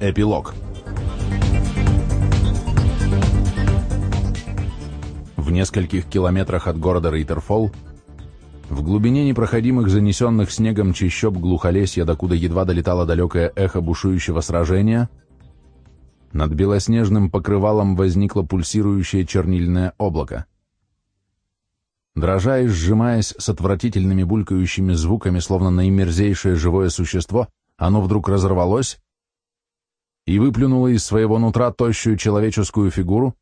Эпилог. В нескольких километрах от города Рейтерфолл, в глубине непроходимых занесенных снегом чащоб глухолесья, докуда едва долетало далекое эхо бушующего сражения, над белоснежным покрывалом возникло пульсирующее чернильное облако. Дрожа и сжимаясь с отвратительными булькающими звуками, словно наимерзейшее живое существо, оно вдруг разорвалось и выплюнуло из своего нутра тощую человеческую фигуру,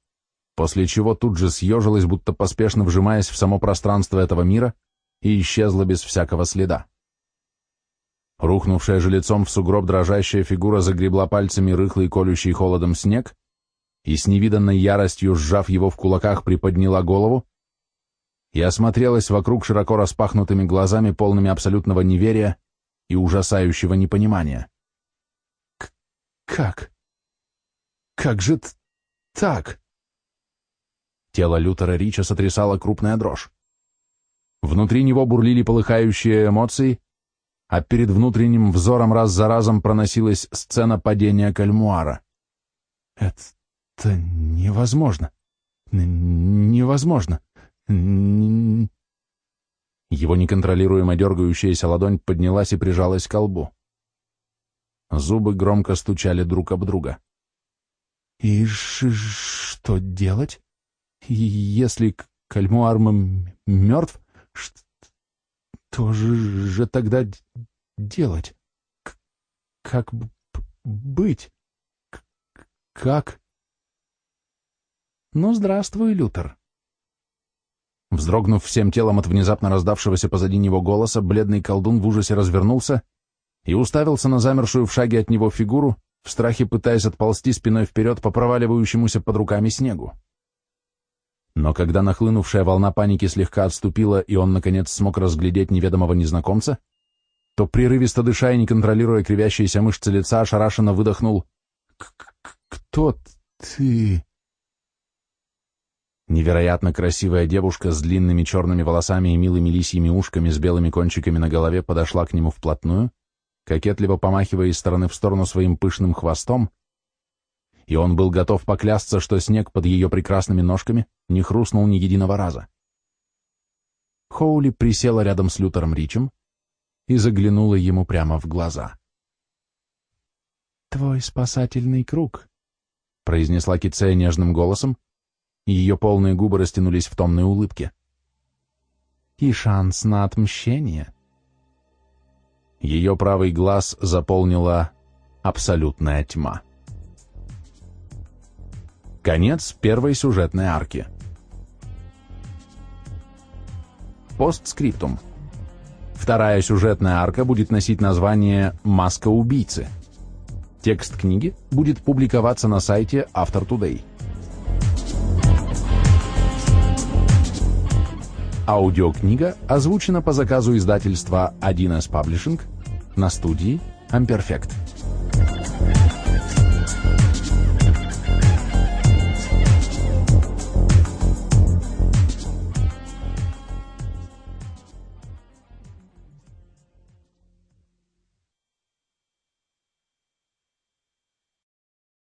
после чего тут же съежилось, будто поспешно вжимаясь в само пространство этого мира, и исчезла без всякого следа. Рухнувшая же лицом в сугроб дрожащая фигура загребла пальцами рыхлый колющий холодом снег и с невиданной яростью, сжав его в кулаках, приподняла голову, и осмотрелась вокруг широко распахнутыми глазами, полными абсолютного неверия и ужасающего непонимания. «Как? Как же так?» Тело Лютера Рича сотрясала крупная дрожь. Внутри него бурлили полыхающие эмоции, а перед внутренним взором раз за разом проносилась сцена падения кальмуара. «Это невозможно! Невозможно! Его неконтролируемо дергающаяся ладонь поднялась и прижалась к колбу. Зубы громко стучали друг об друга. «И что делать? Если Кальмуар мертв, что же тогда делать? Как быть? Как? Ну, здравствуй, Лютер. Вздрогнув всем телом от внезапно раздавшегося позади него голоса, бледный колдун в ужасе развернулся и уставился на замершую в шаге от него фигуру, в страхе пытаясь отползти спиной вперед по проваливающемуся под руками снегу. Но когда нахлынувшая волна паники слегка отступила, и он, наконец, смог разглядеть неведомого незнакомца, то, прерывисто дыша и не контролируя кривящиеся мышцы лица, ошарашенно выдохнул «Кто ты?» Невероятно красивая девушка с длинными черными волосами и милыми лисьими ушками с белыми кончиками на голове подошла к нему вплотную, кокетливо помахивая из стороны в сторону своим пышным хвостом, и он был готов поклясться, что снег под ее прекрасными ножками не хрустнул ни единого раза. Хоули присела рядом с Лютером Ричем и заглянула ему прямо в глаза. «Твой спасательный круг», — произнесла Кицея нежным голосом, и ее полные губы растянулись в томной улыбке. «И шанс на отмщение». Ее правый глаз заполнила абсолютная тьма. Конец первой сюжетной арки. Постскриптум. Вторая сюжетная арка будет носить название «Маска убийцы». Текст книги будет публиковаться на сайте Автор Today. Аудиокнига озвучена по заказу издательства 1С Publishing на студии Amperfect.